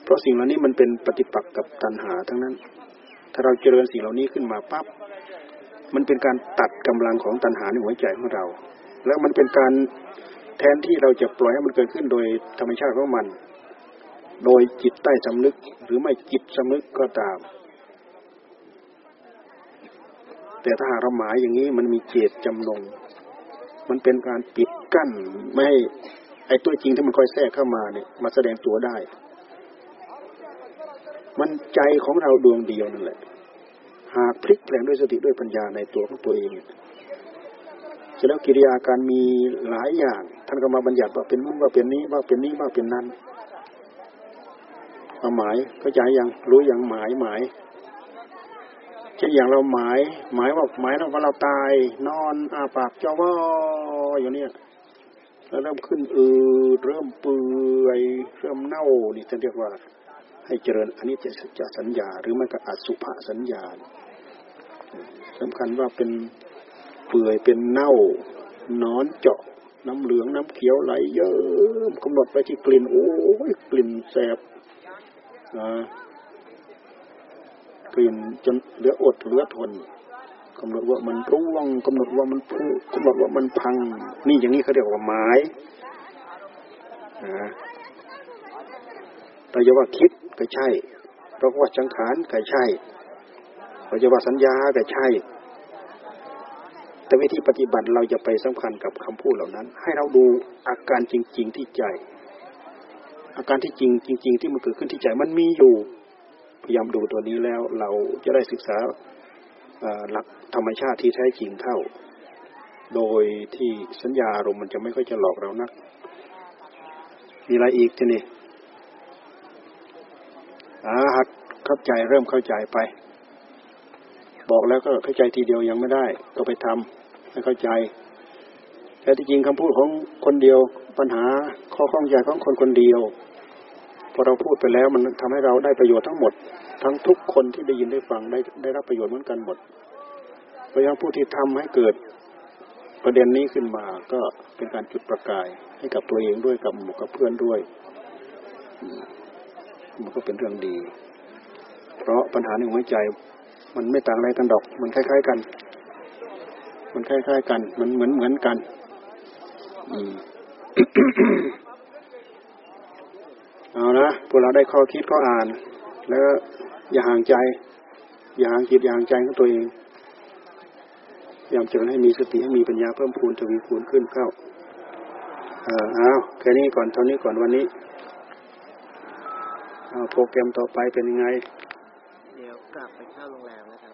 Speaker 1: เพราะสิ่งเหล่านี้มันเป็นปฏิปักษ์กับตัณหาทั้งนั้น ถ้าเราเจริญสิ่งเหล่านี้ขึ้นมาปั๊บมันเป็นการตัดกำลังของตัณหาในหัวใจของเรา แล้วมันเป็นการแทนที่เราจะปล่อยให้มันเกิดขึ้นโดยธรรมชาติของมัน โดยจิตใต้สำนึกหรือไม่จิตสำนึกก็ตาม แต่ถ้าหากเราหมายอย่างนี้มันมีเจตจำนง มันเป็นการปิดกั้นไม่ให้ไอ้ตัวจริงที่มันคอยแทรกเข้ามาเนี่ยมาแสดงตัวได้ มันใจของเราดวงเดียวนั่นแหละ หากพลิกแปลงด้วยสติด้วยปัญญาในตัวของตัวเองเสร็จแล้วกิริยาการมีหลายอย่าง ท่านก็มาบัญญัติว่าเป็นนู้นว่าเป็นนี้ว่าเป็นนี้ว่าเป็นนั้นความหมายเข้าใจยังรู้อยังหมายหมายเช่นอย่างเราหมาย หมายว่าหมายว่าเราตาย นอนอาปากจ้าวอยู่เนี่ยแล้วเริ่มขึ้นอืดเริ่มเปื่อยเริ่มเน่านี่ท่านเรียกว่า ให้เจริญอันนี้จะจสัญญา หรือไม่ก็อสุภสัญญาสำคัญว่าเป็นเปื่อยเป็นเน่านอนเจาะน้ำเหลืองน้ำเขียวไหลเยิ้มกำหนดไปที่กลิ่นโอ้ยกลิ่นแสบกลิ่นจนเหลืออดเหลือทนกำหนดว่ามันร่วงกำหนดว่ามันพุกำหนดว่ามันพัง นี่อย่างนี้เขาเรียกว่าหมายนะ เราจะว่าคิดก็ใช่เราก็ว่าสังขารก็ใช่เราจะว่าสัญญาก็ใช่ แต่วิธีปฏิบัติเราจะไปสำคัญกับคำพูดเหล่านั้น ให้เราดูอาการจริง ๆที่ใจ อาการที่จริงจริง ๆ ที่มันเกิดขึ้นที่ใจมันมีอยู่ พยายามดูตัวนี้แล้วเราจะได้ศึกษาหลักธรรมชาติที่แท้จริงเข้า โดยที่สัญญาอารมณ์มันจะไม่ค่อยจะหลอกเรานัก มีอะไรอีกทีนี้ หัดเข้าใจเริ่มเข้าใจไป บอกแล้วก็เข้าใจทีเดียวยังไม่ได้ ก็ไปทำให้เข้าใจ แต่ที่จริงคำพูดของคนเดียวปัญหาข้อข้องใจของคนคนเดียวพอเราพูดไปแล้วมันทำให้เราได้ประโยชน์ทั้งหมด ทั้งทุกคนที่ได้ยินได้ฟังได้ได้รับประโยชน์เหมือนกันหมดเพราะฉะนั้นผู้ที่ทำให้เกิดประเด็นนี้ขึ้นมาก็เป็นการจุดประกายให้กับตัวเองด้วยกับหมู่กับเพื่อนด้วย มันก็เป็นเรื่องดี เพราะปัญหาในหัวใจ มันไม่ต่างอะไรกันดอก มันคล้าย ๆกัน มันคล้ายๆกัน มันเหมือนเหมือนกัน อืมเอานะพวกเราได้ข้อคิดข้ออ่าน แล้วอย่าห่างใจ อย่าห่างจิตอย่าห่างใจของตัวเองพยายามเจริญให้มีสติให้มีปัญญาเพิ่มพูนทวีคูณขึ้นเข้า เออเอาแค่นี้ก่อนเท่านี้ก่อนวันนี้ โปรแกรมต่อไปเป็นยังไง
Speaker 2: เดี๋ยวกลับไปเข้าโรงแรมนะครับ